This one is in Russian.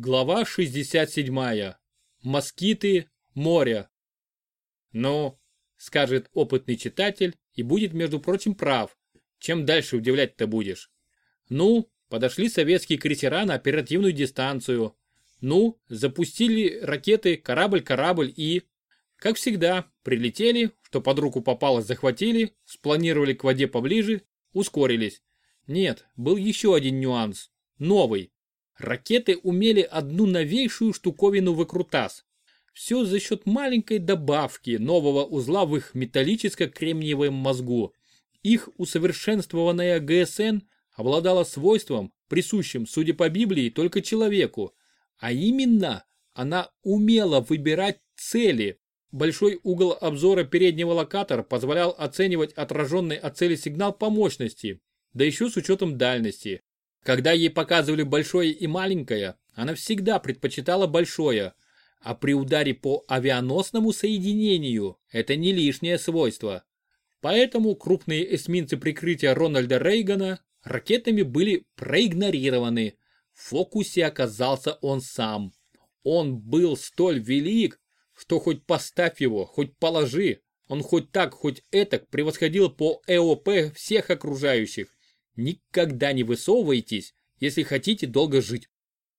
Глава 67. Москиты моря. Ну, скажет опытный читатель и будет, между прочим, прав. Чем дальше удивлять-то будешь? Ну, подошли советские крейсера на оперативную дистанцию. Ну, запустили ракеты корабль-корабль и... Как всегда, прилетели, что под руку попалось захватили, спланировали к воде поближе, ускорились. Нет, был еще один нюанс. Новый. Ракеты умели одну новейшую штуковину выкрутас. Все за счет маленькой добавки нового узла в их металлическо-кремниевом мозгу. Их усовершенствованная ГСН обладала свойством, присущим, судя по Библии, только человеку. А именно, она умела выбирать цели. Большой угол обзора переднего локатора позволял оценивать отраженный от цели сигнал по мощности, да еще с учетом дальности. Когда ей показывали большое и маленькое, она всегда предпочитала большое, а при ударе по авианосному соединению это не лишнее свойство. Поэтому крупные эсминцы прикрытия Рональда Рейгана ракетами были проигнорированы. В фокусе оказался он сам. Он был столь велик, что хоть поставь его, хоть положи, он хоть так, хоть этак превосходил по ЭОП всех окружающих. Никогда не высовывайтесь, если хотите долго жить.